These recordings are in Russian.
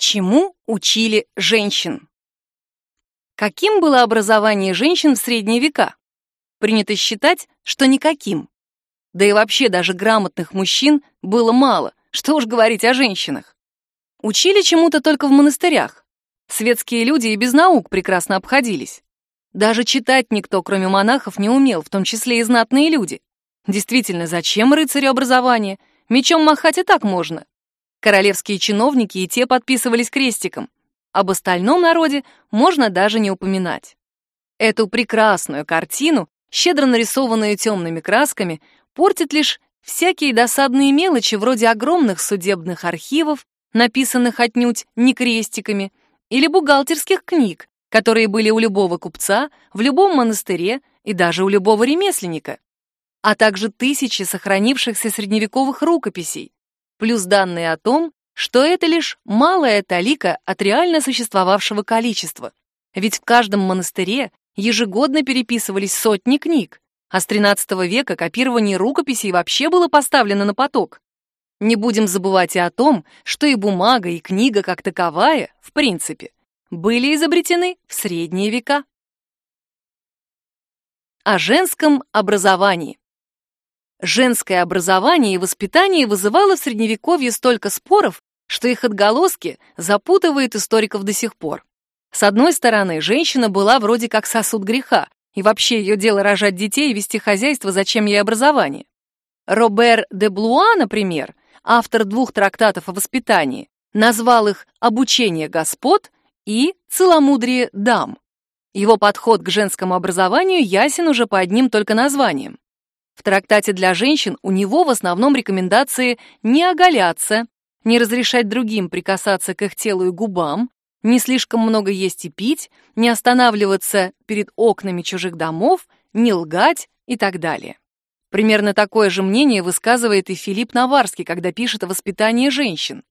Чему учили женщин? Каким было образование женщин в средние века? Принято считать, что никаким. Да и вообще даже грамотных мужчин было мало, что уж говорить о женщинах. Учили чему-то только в монастырях. Светские люди и без наук прекрасно обходились. Даже читать никто, кроме монахов, не умел, в том числе и знатные люди. Действительно, зачем рыцарю образование? Мечом махать и так можно. Королевские чиновники и те подписывались крестиком. Об остальном народе можно даже не упоминать. Эту прекрасную картину, щедро нарисованную темными красками, портит лишь всякие досадные мелочи вроде огромных судебных архивов, написанных отнюдь не крестиками, или бухгалтерских книг, которые были у любого купца, в любом монастыре и даже у любого ремесленника, а также тысячи сохранившихся средневековых рукописей, плюс данные о том, что это лишь малая талика от реально существовавшего количества. Ведь в каждом монастыре ежегодно переписывались сотни книг, а с XIII века копирование рукописей вообще было поставлено на поток. Не будем забывать и о том, что и бумага, и книга как таковая, в принципе, были изобретены в средние века. О женском образовании. Женское образование и воспитание вызывало в Средневековье столько споров, что их отголоски запутывают историков до сих пор. С одной стороны, женщина была вроде как сосуд греха, и вообще ее дело рожать детей и вести хозяйство, зачем ей образование. Робер де Блуа, например, автор двух трактатов о воспитании, назвал их «Обучение господ» и «Целомудрие дам». Его подход к женскому образованию ясен уже по одним только названиям. В трактате для женщин у него в основном рекомендации не оголяться, не разрешать другим прикасаться к их телу и губам, не слишком много есть и пить, не останавливаться перед окнами чужих домов, не лгать и так далее. Примерно такое же мнение высказывает и Филипп Наварский, когда пишет о воспитании женщин.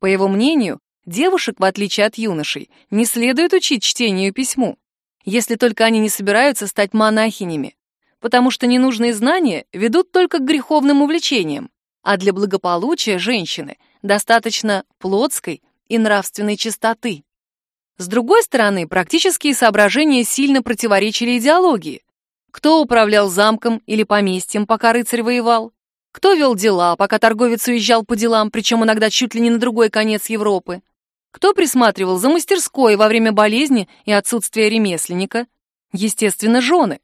По его мнению, девушек, в отличие от юношей, не следует учить чтению и письму, если только они не собираются стать монахинями, потому что ненужные знания ведут только к греховным увлечениям, а для благополучия женщины достаточно плотской и нравственной чистоты. С другой стороны, практические соображения сильно противоречили идеологии. Кто управлял замком или поместьем, пока рыцарь воевал? Кто вел дела, пока торговец уезжал по делам, причем иногда чуть ли не на другой конец Европы? Кто присматривал за мастерской во время болезни и отсутствия ремесленника? Естественно, жены.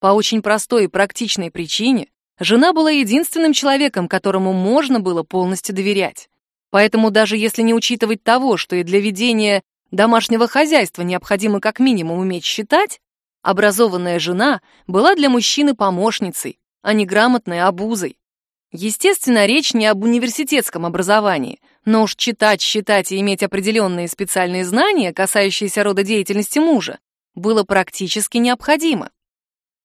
По очень простой и практичной причине жена была единственным человеком, которому можно было полностью доверять. Поэтому даже если не учитывать того, что и для ведения домашнего хозяйства необходимо как минимум уметь считать, образованная жена была для мужчины помощницей, а не грамотной обузой. Естественно, речь не об университетском образовании, но уж читать, считать и иметь определенные специальные знания, касающиеся рода деятельности мужа, было практически необходимо.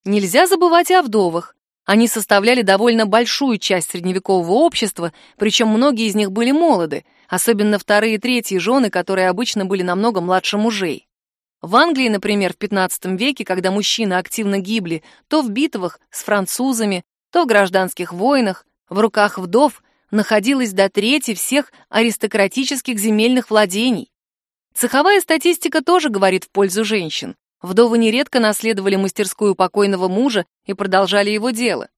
Нельзя забывать и о вдовах. Они составляли довольно большую часть средневекового общества, причем многие из них были молоды, особенно вторые и третьи жены, которые обычно были намного младше мужей. В Англии, например, в XV веке, когда мужчины активно гибли то в битвах с французами, то в гражданских войнах, в руках вдов находилось до трети всех аристократических земельных владений. Цеховая статистика тоже говорит в пользу женщин. Вдовы нередко наследовали мастерскую покойного мужа и продолжали его дело.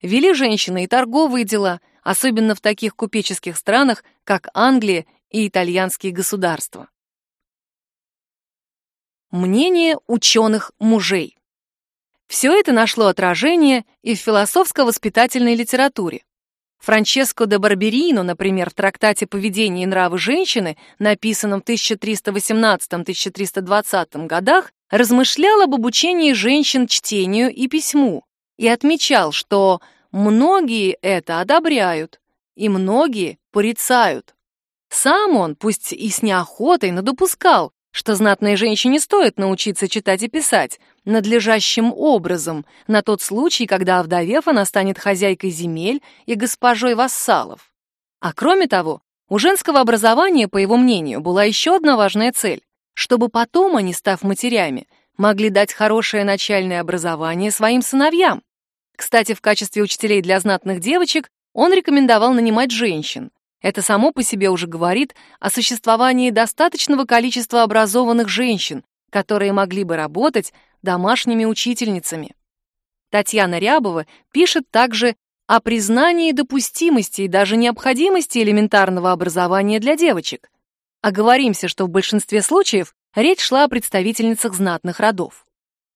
Вели женщины и торговые дела, особенно в таких купеческих странах, как Англия и итальянские государства. Мнение ученых мужей. Все это нашло отражение и в философско-воспитательной литературе. Франческо де Барберино, например, в трактате «Поведение и нравы женщины», написанном в 1318-1320 годах, размышлял об обучении женщин чтению и письму и отмечал, что многие это одобряют и многие порицают. Сам он, пусть и с неохотой, но допускал, что знатной женщине стоит научиться читать и писать надлежащим образом, на тот случай, когда, овдовев, она станет хозяйкой земель и госпожой вассалов. А кроме того, у женского образования, по его мнению, была еще одна важная цель чтобы потом они, став матерями, могли дать хорошее начальное образование своим сыновьям. Кстати, в качестве учителей для знатных девочек он рекомендовал нанимать женщин. Это само по себе уже говорит о существовании достаточного количества образованных женщин, которые могли бы работать домашними учительницами. Татьяна Рябова пишет также о признании допустимости и даже необходимости элементарного образования для девочек. Оговоримся, что в большинстве случаев речь шла о представительницах знатных родов.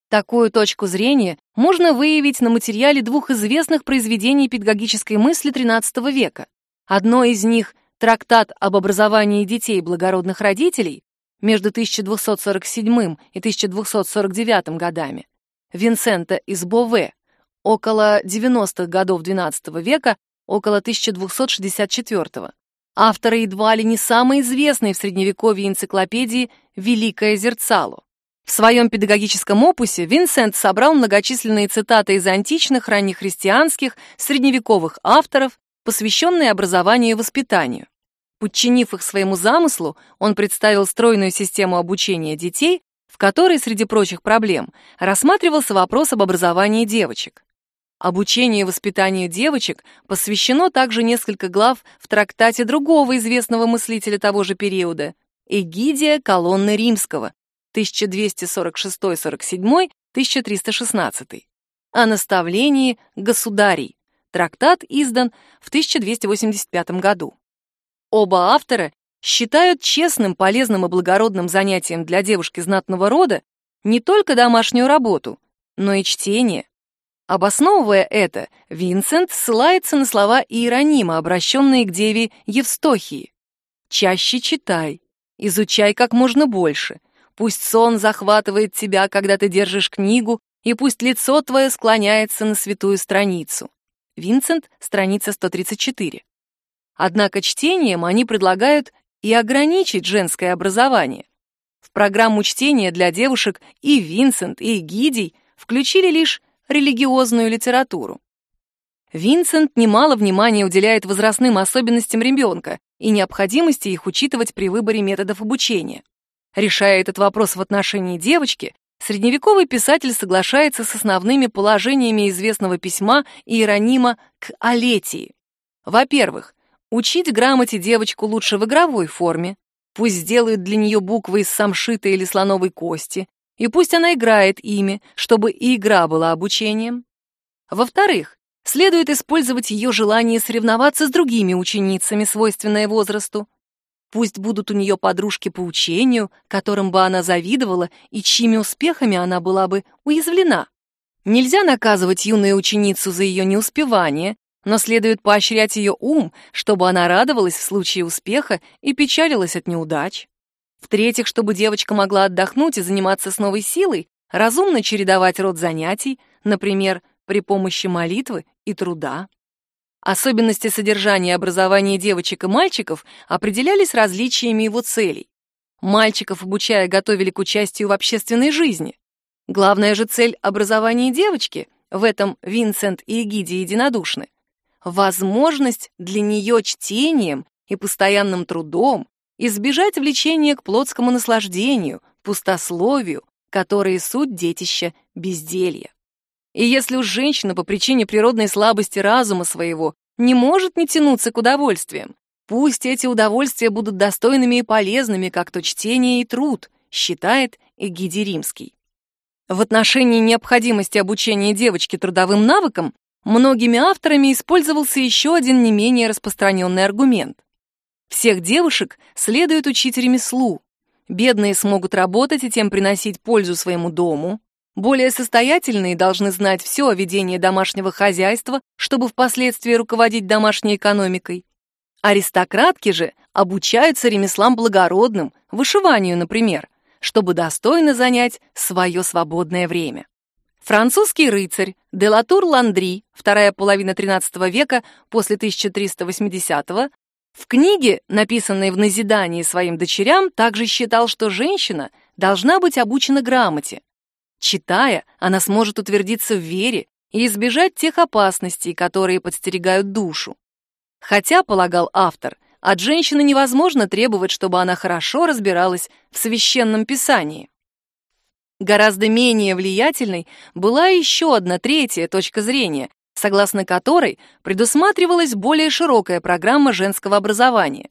Такую точку зрения можно выявить на материале двух известных произведений педагогической мысли XIII века. Одно из них — трактат об образовании детей благородных родителей между 1247 и 1249 годами, Винсента из Бове, около 90-х годов XII века, около 1264 автора едва ли не самой известной в Средневековье энциклопедии «Великое зерцало». В своем педагогическом опусе Винсент собрал многочисленные цитаты из античных, раннехристианских, средневековых авторов, посвященные образованию и воспитанию. Подчинив их своему замыслу, он представил стройную систему обучения детей, в которой, среди прочих проблем, рассматривался вопрос об образовании девочек. Обучению и воспитанию девочек посвящено также несколько глав в трактате другого известного мыслителя того же периода Эгидия Колонны Римского 1246-47-1316 о наставлении государей. Трактат издан в 1285 году. Оба автора считают честным, полезным и благородным занятием для девушки знатного рода не только домашнюю работу, но и чтение, Обосновывая это, Винсент ссылается на слова Иеронима, обращенные к деве Евстохии. «Чаще читай, изучай как можно больше. Пусть сон захватывает тебя, когда ты держишь книгу, и пусть лицо твое склоняется на святую страницу». Винсент, страница 134. Однако чтением они предлагают и ограничить женское образование. В программу чтения для девушек и Винсент, и Гидий включили лишь религиозную литературу. Винсент немало внимания уделяет возрастным особенностям ребенка и необходимости их учитывать при выборе методов обучения. Решая этот вопрос в отношении девочки, средневековый писатель соглашается с основными положениями известного письма Иеронима к Алетии. Во-первых, учить грамоте девочку лучше в игровой форме, пусть сделают для нее буквы из самшита или слоновой кости, и пусть она играет ими, чтобы и игра была обучением. Во-вторых, следует использовать ее желание соревноваться с другими ученицами, свойственное возрасту. Пусть будут у нее подружки по учению, которым бы она завидовала и чьими успехами она была бы уязвлена. Нельзя наказывать юную ученицу за ее неуспевание, но следует поощрять ее ум, чтобы она радовалась в случае успеха и печалилась от неудач. В-третьих, чтобы девочка могла отдохнуть и заниматься с новой силой, разумно чередовать род занятий, например, при помощи молитвы и труда. Особенности содержания и образования девочек и мальчиков определялись различиями его целей. Мальчиков, обучая, готовили к участию в общественной жизни. Главная же цель образования девочки, в этом Винсент и Эгиди единодушны, возможность для нее чтением и постоянным трудом избежать влечения к плотскому наслаждению, пустословию, которые суть детища безделья. И если уж женщина по причине природной слабости разума своего не может не тянуться к удовольствиям, пусть эти удовольствия будут достойными и полезными, как то чтение и труд, считает Эгиди Римский. В отношении необходимости обучения девочки трудовым навыкам многими авторами использовался еще один не менее распространенный аргумент. Всех девушек следует учить ремеслу. Бедные смогут работать и тем приносить пользу своему дому. Более состоятельные должны знать все о ведении домашнего хозяйства, чтобы впоследствии руководить домашней экономикой. Аристократки же обучаются ремеслам благородным, вышиванию, например, чтобы достойно занять свое свободное время. Французский рыцарь Делатур Ландри, вторая половина XIII века после 1380 в книге, написанной в назидании своим дочерям, также считал, что женщина должна быть обучена грамоте. Читая, она сможет утвердиться в вере и избежать тех опасностей, которые подстерегают душу. Хотя, полагал автор, от женщины невозможно требовать, чтобы она хорошо разбиралась в священном писании. Гораздо менее влиятельной была еще одна третья точка зрения, согласно которой предусматривалась более широкая программа женского образования.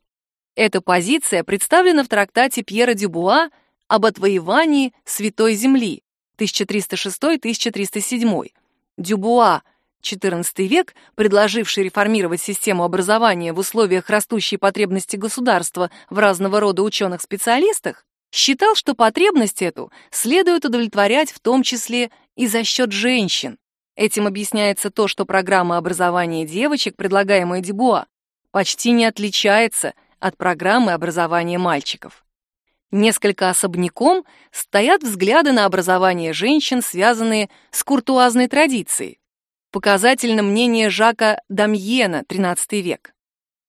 Эта позиция представлена в трактате Пьера Дюбуа об отвоевании Святой Земли 1306-1307. Дюбуа, XIV век, предложивший реформировать систему образования в условиях растущей потребности государства в разного рода ученых-специалистах, считал, что потребность эту следует удовлетворять в том числе и за счет женщин. Этим объясняется то, что программа образования девочек, предлагаемая Дюбуа, почти не отличается от программы образования мальчиков. Несколько особняком стоят взгляды на образование женщин, связанные с куртуазной традицией. Показательно мнение Жака Дамьена, XIII век.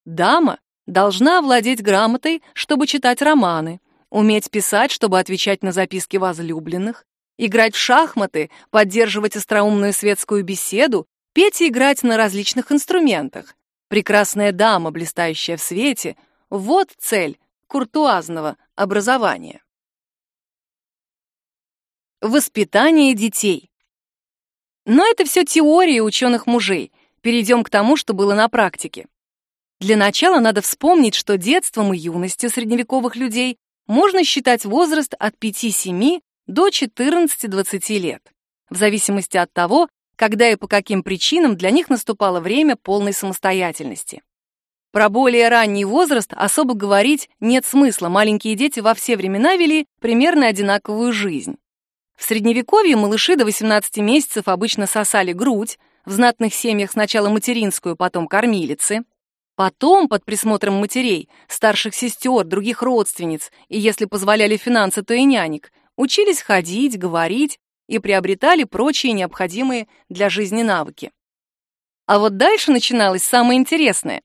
Дама должна овладеть грамотой, чтобы читать романы, уметь писать, чтобы отвечать на записки возлюбленных, играть в шахматы, поддерживать остроумную светскую беседу, петь и играть на различных инструментах. Прекрасная дама, блистающая в свете, вот цель куртуазного образования. Воспитание детей. Но это все теория ученых мужей. Перейдем к тому, что было на практике. Для начала надо вспомнить, что детством и юностью средневековых людей можно считать возраст от 5-7 до 14-20 лет, в зависимости от того, когда и по каким причинам для них наступало время полной самостоятельности. Про более ранний возраст особо говорить нет смысла, маленькие дети во все времена вели примерно одинаковую жизнь. В Средневековье малыши до 18 месяцев обычно сосали грудь, в знатных семьях сначала материнскую, потом кормилицы. Потом, под присмотром матерей, старших сестер, других родственниц, и если позволяли финансы, то и нянек, учились ходить, говорить и приобретали прочие необходимые для жизни навыки. А вот дальше начиналось самое интересное.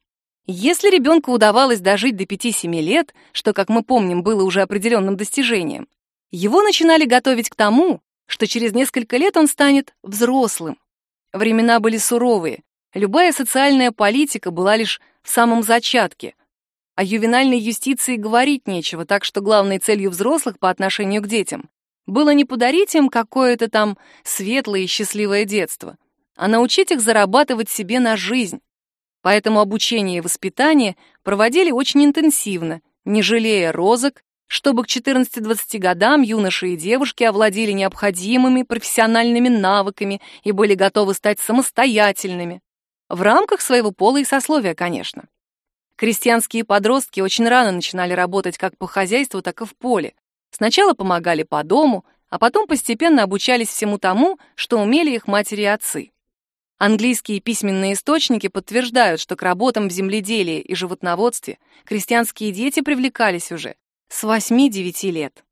Если ребенку удавалось дожить до 5-7 лет, что, как мы помним, было уже определенным достижением, его начинали готовить к тому, что через несколько лет он станет взрослым. Времена были суровые, любая социальная политика была лишь в самом зачатке. О ювенальной юстиции говорить нечего, так что главной целью взрослых по отношению к детям было не подарить им какое-то там светлое и счастливое детство, а научить их зарабатывать себе на жизнь, Поэтому обучение и воспитание проводили очень интенсивно, не жалея розок, чтобы к 14-20 годам юноши и девушки овладели необходимыми профессиональными навыками и были готовы стать самостоятельными. В рамках своего пола и сословия, конечно. Крестьянские подростки очень рано начинали работать как по хозяйству, так и в поле. Сначала помогали по дому, а потом постепенно обучались всему тому, что умели их матери и отцы. Английские письменные источники подтверждают, что к работам в земледелии и животноводстве крестьянские дети привлекались уже с 8-9 лет.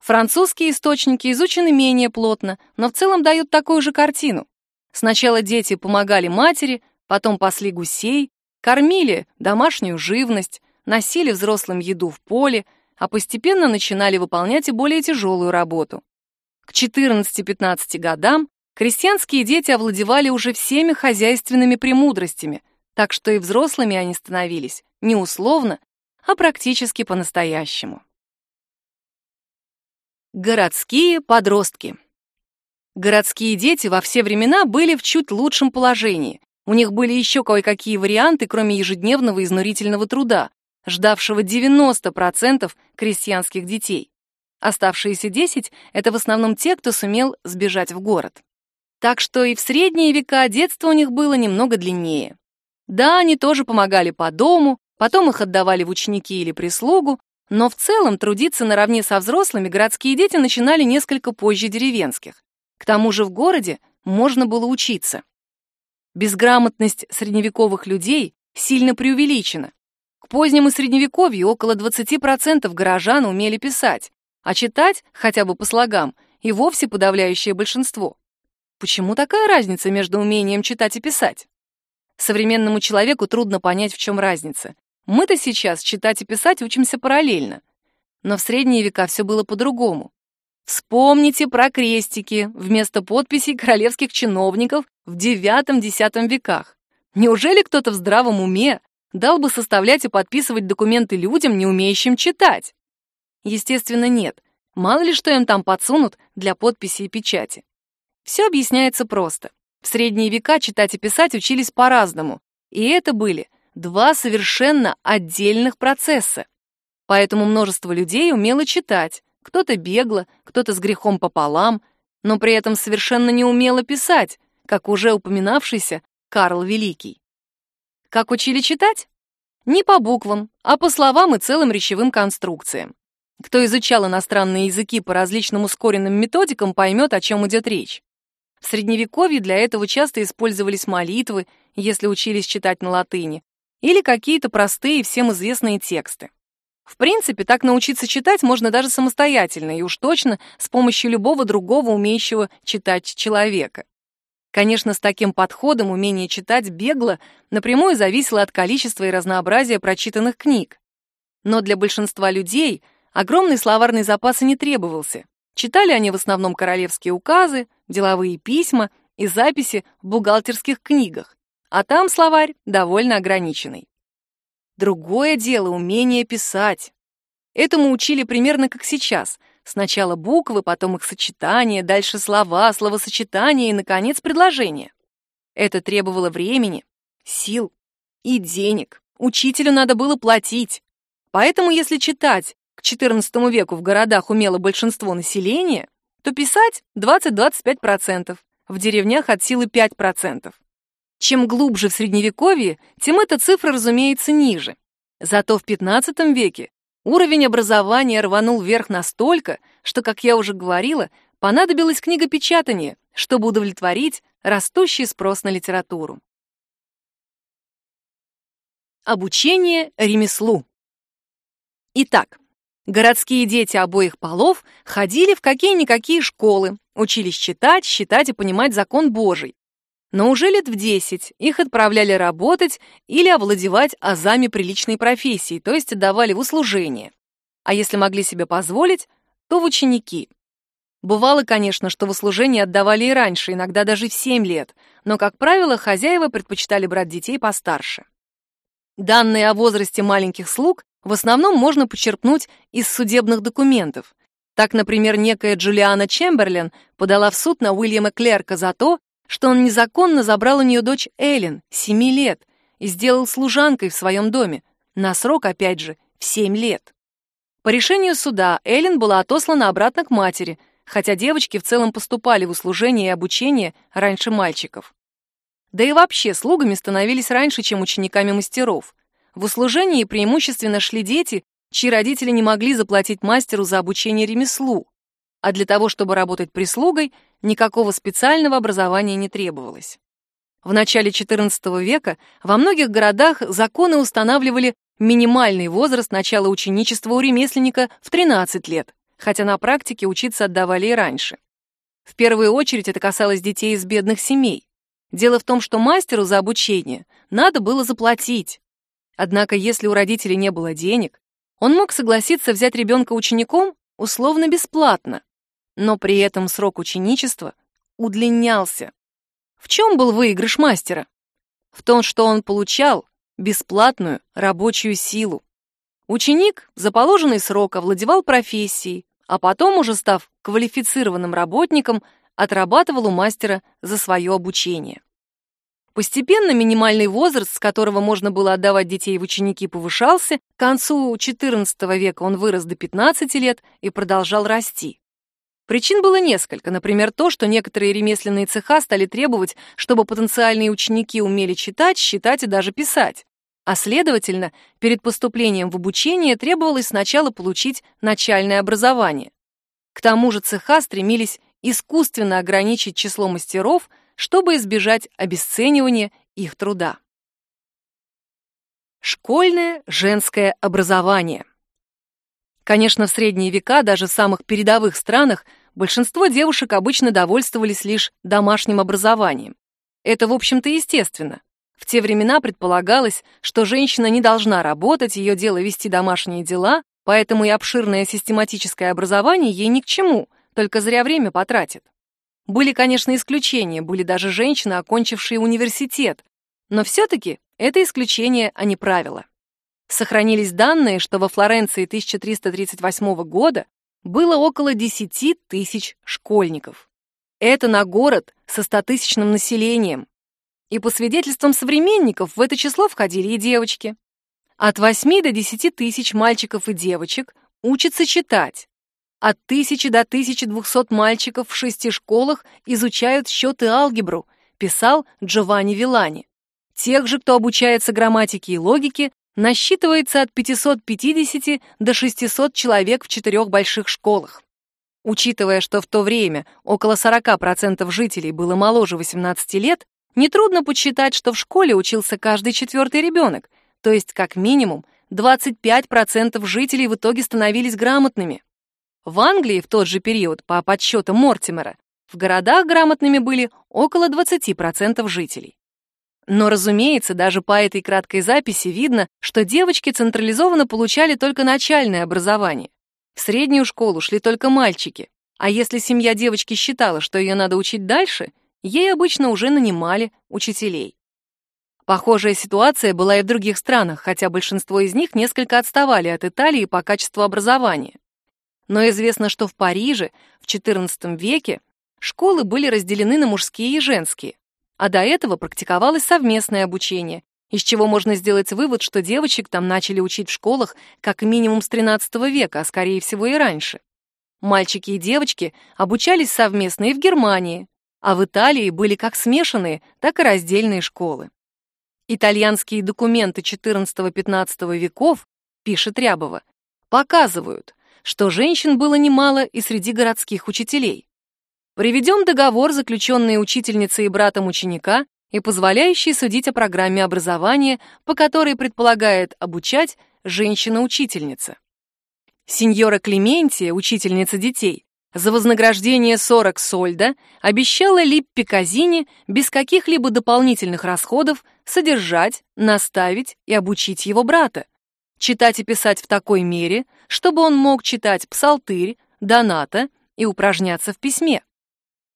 Французские источники изучены менее плотно, но в целом дают такую же картину. Сначала дети помогали матери, потом пасли гусей, кормили домашнюю живность, носили взрослым еду в поле, а постепенно начинали выполнять и более тяжелую работу. К 14-15 годам крестьянские дети овладевали уже всеми хозяйственными премудростями, так что и взрослыми они становились не условно, а практически по-настоящему. Городские подростки. Городские дети во все времена были в чуть лучшем положении. У них были еще кое-какие варианты, кроме ежедневного изнурительного труда, ждавшего 90% крестьянских детей. Оставшиеся 10 — это в основном те, кто сумел сбежать в город. Так что и в средние века детство у них было немного длиннее. Да, они тоже помогали по дому, потом их отдавали в ученики или прислугу, но в целом трудиться наравне со взрослыми городские дети начинали несколько позже деревенских. К тому же в городе можно было учиться. Безграмотность средневековых людей сильно преувеличена. К позднему средневековью около 20% горожан умели писать, а читать, хотя бы по слогам, и вовсе подавляющее большинство. Почему такая разница между умением читать и писать? Современному человеку трудно понять, в чем разница. Мы-то сейчас читать и писать учимся параллельно. Но в средние века все было по-другому. Вспомните про крестики вместо подписей королевских чиновников в IX-X веках. Неужели кто-то в здравом уме дал бы составлять и подписывать документы людям, не умеющим читать? Естественно, нет. Мало ли что им там подсунут для подписи и печати. Все объясняется просто. В средние века читать и писать учились по-разному, и это были два совершенно отдельных процесса. Поэтому множество людей умело читать, кто-то бегло, кто-то с грехом пополам, но при этом совершенно не умело писать, как уже упоминавшийся Карл Великий. Как учили читать? Не по буквам, а по словам и целым речевым конструкциям. Кто изучал иностранные языки по различным ускоренным методикам, поймет, о чем идет речь. В Средневековье для этого часто использовались молитвы, если учились читать на латыни, или какие-то простые всем известные тексты. В принципе, так научиться читать можно даже самостоятельно и уж точно с помощью любого другого умеющего читать человека. Конечно, с таким подходом умение читать бегло напрямую зависело от количества и разнообразия прочитанных книг. Но для большинства людей огромный словарный запас и не требовался. Читали они в основном королевские указы, деловые письма и записи в бухгалтерских книгах, а там словарь довольно ограниченный. Другое дело умение писать. Этому учили примерно как сейчас — Сначала буквы, потом их сочетание, дальше слова, словосочетания и, наконец, предложения. Это требовало времени, сил и денег. Учителю надо было платить. Поэтому, если читать к XIV веку в городах умело большинство населения, то писать 20-25%, в деревнях от силы 5%. Чем глубже в Средневековье, тем эта цифра, разумеется, ниже. Зато в XV веке Уровень образования рванул вверх настолько, что, как я уже говорила, понадобилась книгопечатание, чтобы удовлетворить растущий спрос на литературу. Обучение ремеслу. Итак, городские дети обоих полов ходили в какие-никакие школы, учились читать, считать и понимать закон Божий, но уже лет в 10 их отправляли работать или овладевать азами приличной профессии, то есть отдавали в услужение. А если могли себе позволить, то в ученики. Бывало, конечно, что в услужение отдавали и раньше, иногда даже в 7 лет, но, как правило, хозяева предпочитали брать детей постарше. Данные о возрасте маленьких слуг в основном можно почерпнуть из судебных документов. Так, например, некая Джулиана Чемберлен подала в суд на Уильяма Клерка за то, что он незаконно забрал у нее дочь Эллен, семи лет, и сделал служанкой в своем доме, на срок, опять же, в семь лет. По решению суда Эллен была отослана обратно к матери, хотя девочки в целом поступали в услужение и обучение раньше мальчиков. Да и вообще слугами становились раньше, чем учениками мастеров. В услужении преимущественно шли дети, чьи родители не могли заплатить мастеру за обучение ремеслу, а для того, чтобы работать прислугой, никакого специального образования не требовалось. В начале XIV века во многих городах законы устанавливали минимальный возраст начала ученичества у ремесленника в 13 лет, хотя на практике учиться отдавали и раньше. В первую очередь это касалось детей из бедных семей. Дело в том, что мастеру за обучение надо было заплатить. Однако, если у родителей не было денег, он мог согласиться взять ребенка учеником условно бесплатно, но при этом срок ученичества удлинялся. В чем был выигрыш мастера? В том, что он получал бесплатную рабочую силу. Ученик за положенный срок овладевал профессией, а потом, уже став квалифицированным работником, отрабатывал у мастера за свое обучение. Постепенно минимальный возраст, с которого можно было отдавать детей в ученики, повышался. К концу XIV века он вырос до 15 лет и продолжал расти. Причин было несколько, например, то, что некоторые ремесленные цеха стали требовать, чтобы потенциальные ученики умели читать, считать и даже писать. А следовательно, перед поступлением в обучение требовалось сначала получить начальное образование. К тому же цеха стремились искусственно ограничить число мастеров, чтобы избежать обесценивания их труда. Школьное женское образование. Конечно, в средние века даже в самых передовых странах большинство девушек обычно довольствовались лишь домашним образованием. Это, в общем-то, естественно. В те времена предполагалось, что женщина не должна работать, ее дело вести домашние дела, поэтому и обширное систематическое образование ей ни к чему, только зря время потратит. Были, конечно, исключения, были даже женщины, окончившие университет, но все-таки это исключение, а не правило. Сохранились данные, что во Флоренции 1338 года было около 10 тысяч школьников. Это на город со стотысячным населением. И по свидетельствам современников в это число входили и девочки. От 8 до 10 тысяч мальчиков и девочек учатся читать. От 1000 до 1200 мальчиков в шести школах изучают счет и алгебру, писал Джованни Вилани. Тех же, кто обучается грамматике и логике, насчитывается от 550 до 600 человек в четырех больших школах. Учитывая, что в то время около 40% жителей было моложе 18 лет, нетрудно подсчитать, что в школе учился каждый четвертый ребенок, то есть как минимум 25% жителей в итоге становились грамотными. В Англии в тот же период, по подсчетам Мортимера, в городах грамотными были около 20% жителей. Но, разумеется, даже по этой краткой записи видно, что девочки централизованно получали только начальное образование. В среднюю школу шли только мальчики, а если семья девочки считала, что ее надо учить дальше, ей обычно уже нанимали учителей. Похожая ситуация была и в других странах, хотя большинство из них несколько отставали от Италии по качеству образования. Но известно, что в Париже в XIV веке школы были разделены на мужские и женские, а до этого практиковалось совместное обучение, из чего можно сделать вывод, что девочек там начали учить в школах как минимум с XIII века, а скорее всего и раньше. Мальчики и девочки обучались совместно и в Германии, а в Италии были как смешанные, так и раздельные школы. Итальянские документы XIV-XV веков, пишет Рябова, показывают, что женщин было немало и среди городских учителей. Приведем договор, заключенный учительницей и братом ученика, и позволяющий судить о программе образования, по которой предполагает обучать женщина-учительница. Сеньора Клементия, учительница детей, за вознаграждение 40 сольда обещала Липпи Казини без каких-либо дополнительных расходов содержать, наставить и обучить его брата, читать и писать в такой мере, чтобы он мог читать псалтырь, доната и упражняться в письме.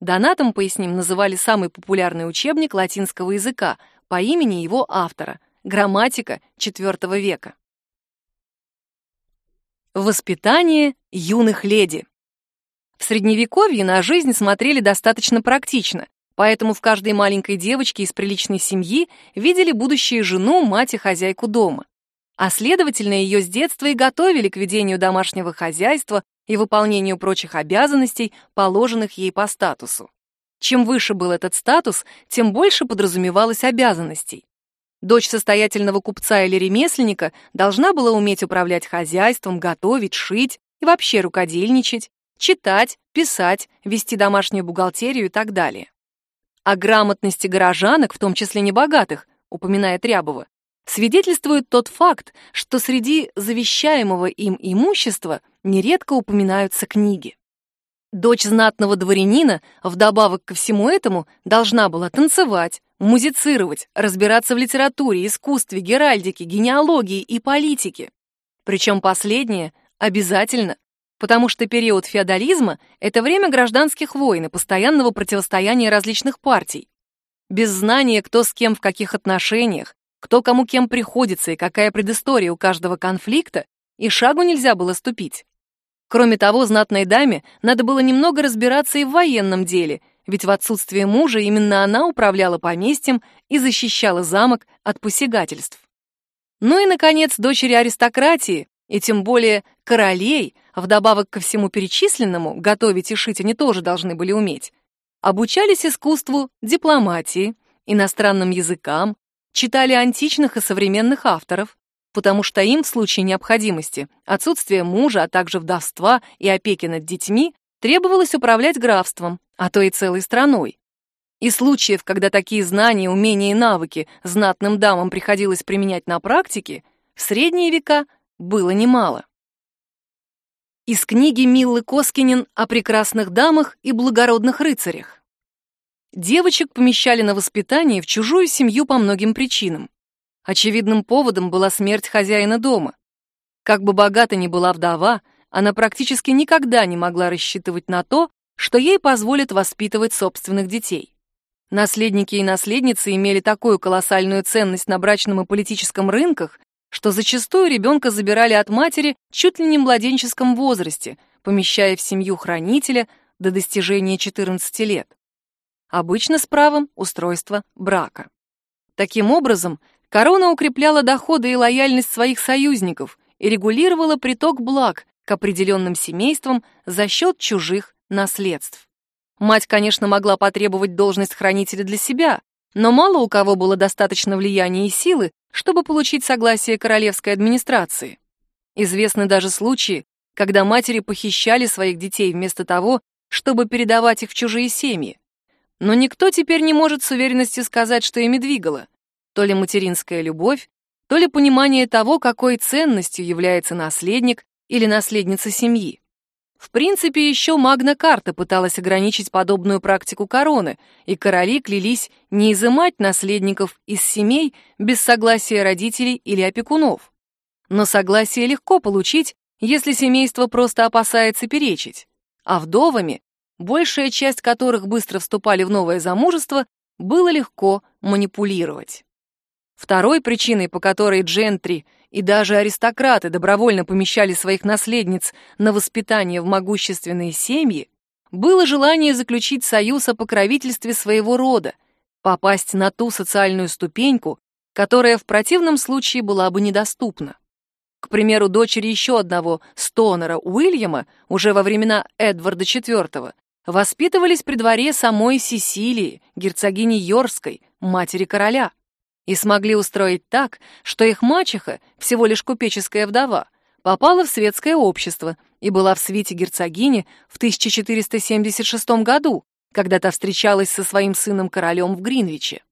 Донатом, поясним, называли самый популярный учебник латинского языка по имени его автора — грамматика IV века. Воспитание юных леди. В Средневековье на жизнь смотрели достаточно практично, поэтому в каждой маленькой девочке из приличной семьи видели будущую жену, мать и хозяйку дома а следовательно, ее с детства и готовили к ведению домашнего хозяйства и выполнению прочих обязанностей, положенных ей по статусу. Чем выше был этот статус, тем больше подразумевалось обязанностей. Дочь состоятельного купца или ремесленника должна была уметь управлять хозяйством, готовить, шить и вообще рукодельничать, читать, писать, вести домашнюю бухгалтерию и так далее. О грамотности горожанок, в том числе небогатых, упоминает Рябова, свидетельствует тот факт, что среди завещаемого им имущества нередко упоминаются книги. Дочь знатного дворянина, вдобавок ко всему этому, должна была танцевать, музицировать, разбираться в литературе, искусстве, геральдике, генеалогии и политике. Причем последнее обязательно, потому что период феодализма — это время гражданских войн и постоянного противостояния различных партий. Без знания, кто с кем в каких отношениях, кто кому кем приходится и какая предыстория у каждого конфликта, и шагу нельзя было ступить. Кроме того, знатной даме надо было немного разбираться и в военном деле, ведь в отсутствие мужа именно она управляла поместьем и защищала замок от посягательств. Ну и, наконец, дочери аристократии, и тем более королей, вдобавок ко всему перечисленному, готовить и шить они тоже должны были уметь, обучались искусству дипломатии, иностранным языкам, читали античных и современных авторов, потому что им в случае необходимости, отсутствия мужа, а также вдовства и опеки над детьми, требовалось управлять графством, а то и целой страной. И случаев, когда такие знания, умения и навыки знатным дамам приходилось применять на практике, в средние века было немало. Из книги Миллы Коскинин о прекрасных дамах и благородных рыцарях. Девочек помещали на воспитание в чужую семью по многим причинам. Очевидным поводом была смерть хозяина дома. Как бы богата ни была вдова, она практически никогда не могла рассчитывать на то, что ей позволят воспитывать собственных детей. Наследники и наследницы имели такую колоссальную ценность на брачном и политическом рынках, что зачастую ребенка забирали от матери чуть ли не в младенческом возрасте, помещая в семью хранителя до достижения 14 лет. Обычно с правом устройства брака. Таким образом, корона укрепляла доходы и лояльность своих союзников и регулировала приток благ к определенным семействам за счет чужих наследств. Мать, конечно, могла потребовать должность хранителя для себя, но мало у кого было достаточно влияния и силы, чтобы получить согласие королевской администрации. Известны даже случаи, когда матери похищали своих детей вместо того, чтобы передавать их в чужие семьи. Но никто теперь не может с уверенностью сказать, что ими двигало. То ли материнская любовь, то ли понимание того, какой ценностью является наследник или наследница семьи. В принципе, еще Магна-карта пыталась ограничить подобную практику короны, и короли клялись не изымать наследников из семей без согласия родителей или опекунов. Но согласие легко получить, если семейство просто опасается перечить. А вдовами, большая часть которых быстро вступали в новое замужество, было легко манипулировать. Второй причиной, по которой джентри и даже аристократы добровольно помещали своих наследниц на воспитание в могущественные семьи, было желание заключить союз о покровительстве своего рода, попасть на ту социальную ступеньку, которая в противном случае была бы недоступна. К примеру, дочери еще одного стонера Уильяма уже во времена Эдварда IV воспитывались при дворе самой Сесилии, герцогини Йорской, матери короля и смогли устроить так, что их мачеха, всего лишь купеческая вдова, попала в светское общество и была в свите герцогини в 1476 году, когда та встречалась со своим сыном-королем в Гринвиче.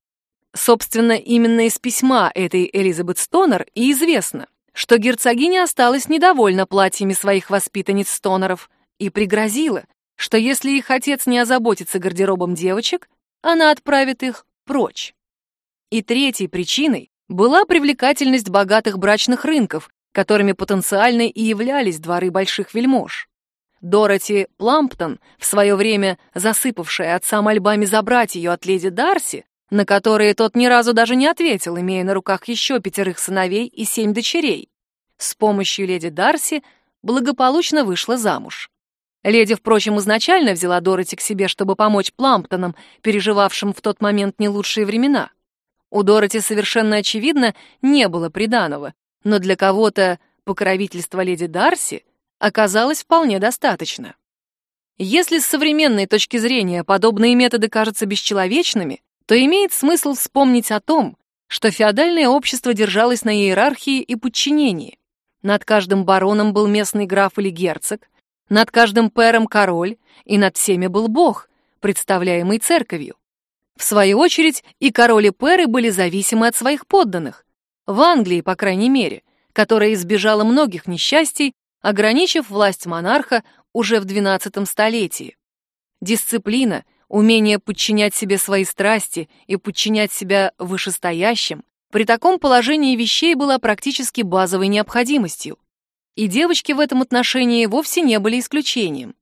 Собственно, именно из письма этой Элизабет Стонер и известно, что герцогиня осталась недовольна платьями своих воспитанниц Стонеров и пригрозила, что если их отец не озаботится гардеробом девочек, она отправит их прочь. И третьей причиной была привлекательность богатых брачных рынков, которыми потенциально и являлись дворы больших вельмож. Дороти Пламптон, в свое время засыпавшая отца мольбами забрать ее от леди Дарси, на которые тот ни разу даже не ответил, имея на руках еще пятерых сыновей и семь дочерей, с помощью леди Дарси благополучно вышла замуж. Леди, впрочем, изначально взяла Дороти к себе, чтобы помочь Пламптонам, переживавшим в тот момент не лучшие времена. У Дороти совершенно очевидно не было приданого, но для кого-то покровительство леди Дарси оказалось вполне достаточно. Если с современной точки зрения подобные методы кажутся бесчеловечными, то имеет смысл вспомнить о том, что феодальное общество держалось на иерархии и подчинении. Над каждым бароном был местный граф или герцог, над каждым пэром король, и над всеми был бог, представляемый церковью. В свою очередь, и короли Перы были зависимы от своих подданных. В Англии, по крайней мере, которая избежала многих несчастий, ограничив власть монарха уже в XII столетии. Дисциплина, умение подчинять себе свои страсти и подчинять себя вышестоящим, при таком положении вещей была практически базовой необходимостью. И девочки в этом отношении вовсе не были исключением.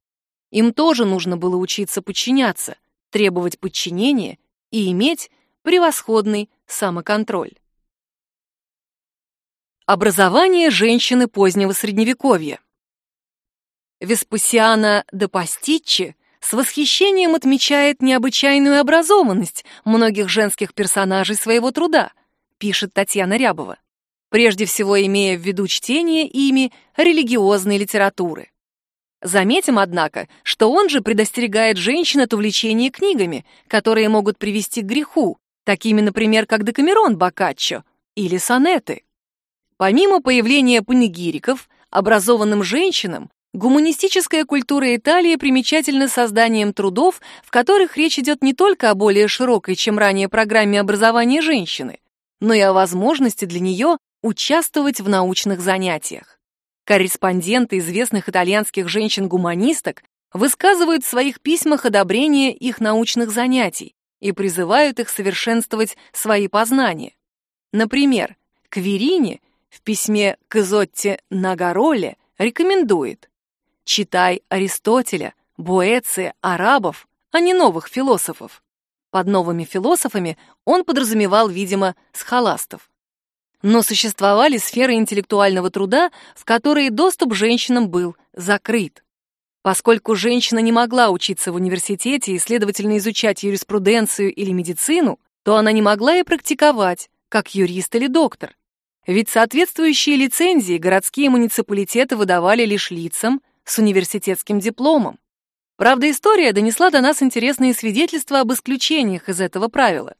Им тоже нужно было учиться подчиняться, требовать подчинения и иметь превосходный самоконтроль. Образование женщины позднего Средневековья. Веспасиана де Пастиччи с восхищением отмечает необычайную образованность многих женских персонажей своего труда, пишет Татьяна Рябова, прежде всего имея в виду чтение ими религиозной литературы. Заметим, однако, что он же предостерегает женщин от увлечения книгами, которые могут привести к греху, такими, например, как Декамерон Боккаччо или сонеты. Помимо появления панигириков, образованным женщинам, гуманистическая культура Италии примечательна созданием трудов, в которых речь идет не только о более широкой, чем ранее программе образования женщины, но и о возможности для нее участвовать в научных занятиях. Корреспонденты известных итальянских женщин-гуманисток высказывают в своих письмах одобрение их научных занятий и призывают их совершенствовать свои познания. Например, Кверини в письме к Изотте Нагароле рекомендует «Читай Аристотеля, Боэция, арабов, а не новых философов». Под новыми философами он подразумевал, видимо, схоластов но существовали сферы интеллектуального труда, в которые доступ женщинам был закрыт. Поскольку женщина не могла учиться в университете и, следовательно, изучать юриспруденцию или медицину, то она не могла и практиковать, как юрист или доктор. Ведь соответствующие лицензии городские муниципалитеты выдавали лишь лицам с университетским дипломом. Правда, история донесла до нас интересные свидетельства об исключениях из этого правила.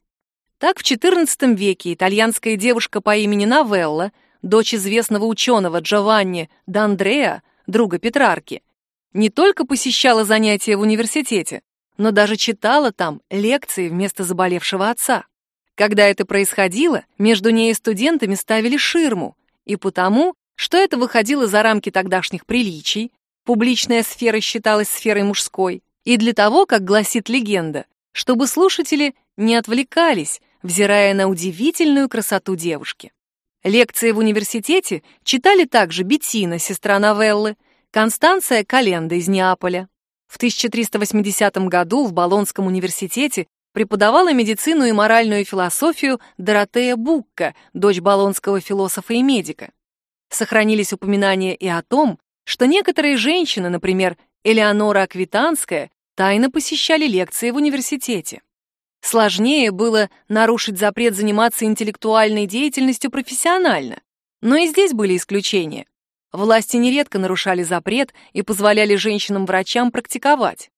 Так, в XIV веке итальянская девушка по имени Новелла, дочь известного ученого Джованни Д'Андреа, друга Петрарки, не только посещала занятия в университете, но даже читала там лекции вместо заболевшего отца. Когда это происходило, между ней и студентами ставили ширму, и потому, что это выходило за рамки тогдашних приличий, публичная сфера считалась сферой мужской, и для того, как гласит легенда, чтобы слушатели не отвлекались, взирая на удивительную красоту девушки. Лекции в университете читали также Беттина, сестра Новеллы, Констанция Календа из Неаполя. В 1380 году в Болонском университете преподавала медицину и моральную философию Доротея Букка, дочь болонского философа и медика. Сохранились упоминания и о том, что некоторые женщины, например, Элеонора Аквитанская, тайно посещали лекции в университете. Сложнее было нарушить запрет заниматься интеллектуальной деятельностью профессионально, но и здесь были исключения. Власти нередко нарушали запрет и позволяли женщинам-врачам практиковать.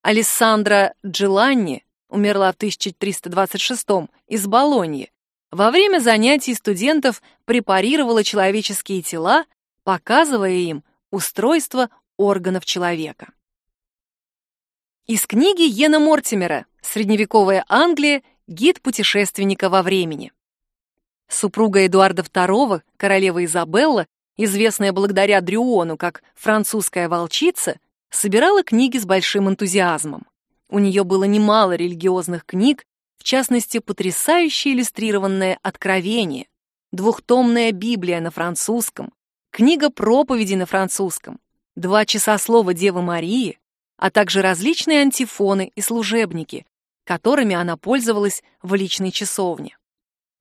Алессандра Джиланни умерла в 1326 из Болоньи. Во время занятий студентов препарировала человеческие тела, показывая им устройство органов человека. Из книги Йена Мортимера «Средневековая Англия. Гид путешественника во времени». Супруга Эдуарда II, королева Изабелла, известная благодаря Дрюону как французская волчица, собирала книги с большим энтузиазмом. У нее было немало религиозных книг, в частности, потрясающе иллюстрированное «Откровение», двухтомная Библия на французском, книга проповеди на французском, два часа слова Девы Марии, а также различные антифоны и служебники, которыми она пользовалась в личной часовне.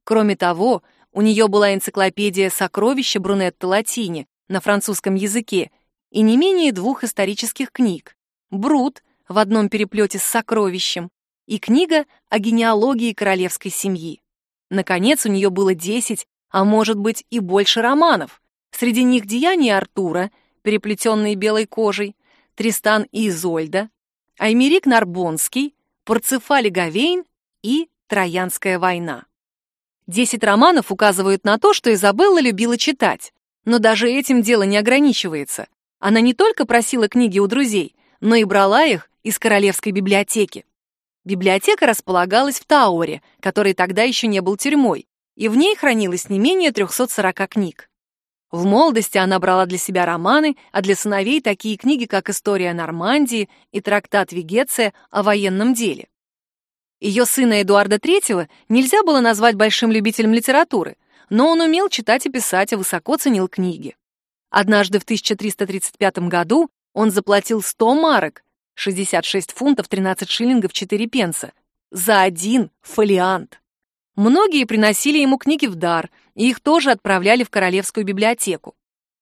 Кроме того, у нее была энциклопедия «Сокровища Брунетта Латини» на французском языке и не менее двух исторических книг «Брут» в одном переплете с сокровищем, и книга о генеалогии королевской семьи. Наконец, у нее было 10, а может быть и больше романов. Среди них «Деяния Артура», переплетенные белой кожей, «Тристан и Изольда», «Аймерик Нарбонский», «Парцефали Гавейн» и «Троянская война». Десять романов указывают на то, что Изабелла любила читать. Но даже этим дело не ограничивается. Она не только просила книги у друзей, но и брала их из королевской библиотеки. Библиотека располагалась в Тауре, который тогда еще не был тюрьмой, и в ней хранилось не менее 340 книг. В молодости она брала для себя романы, а для сыновей такие книги, как «История Нормандии» и трактат Вегеция о военном деле. Ее сына Эдуарда III нельзя было назвать большим любителем литературы, но он умел читать и писать и высоко ценил книги. Однажды в 1335 году он заплатил 100 марок 66 фунтов 13 шиллингов 4 пенса за один фолиант. Многие приносили ему книги в дар, и их тоже отправляли в королевскую библиотеку.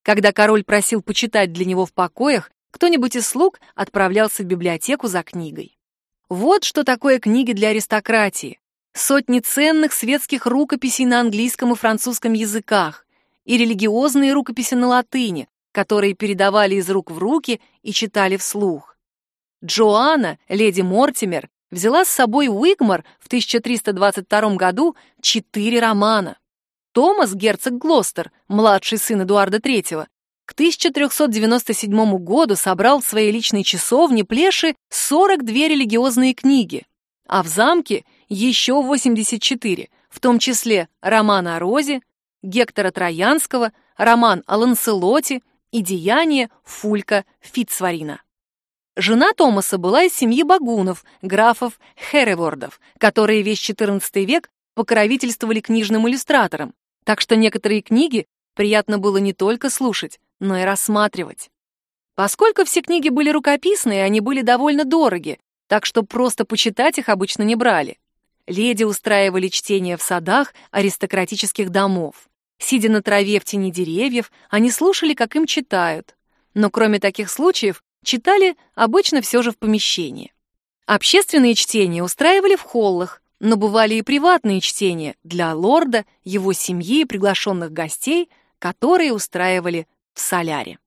Когда король просил почитать для него в покоях, кто-нибудь из слуг отправлялся в библиотеку за книгой. Вот что такое книги для аристократии. Сотни ценных светских рукописей на английском и французском языках и религиозные рукописи на латыни, которые передавали из рук в руки и читали вслух. Джоанна, леди Мортимер, взяла с собой Уигмар в 1322 году четыре романа. Томас, герцог Глостер, младший сын Эдуарда III, к 1397 году собрал в своей личной часовне Плеши 42 религиозные книги, а в замке еще 84, в том числе роман о Розе, Гектора Троянского, роман о Ланселоте и деяния Фулька Фитцварина. Жена Томаса была из семьи багунов, графов Херевордов, которые весь XIV век покровительствовали книжным иллюстраторам, так что некоторые книги приятно было не только слушать, но и рассматривать. Поскольку все книги были рукописные, они были довольно дороги, так что просто почитать их обычно не брали. Леди устраивали чтение в садах аристократических домов. Сидя на траве в тени деревьев, они слушали, как им читают. Но кроме таких случаев, читали обычно все же в помещении. Общественные чтения устраивали в холлах, но бывали и приватные чтения для лорда, его семьи и приглашенных гостей, которые устраивали в соляре.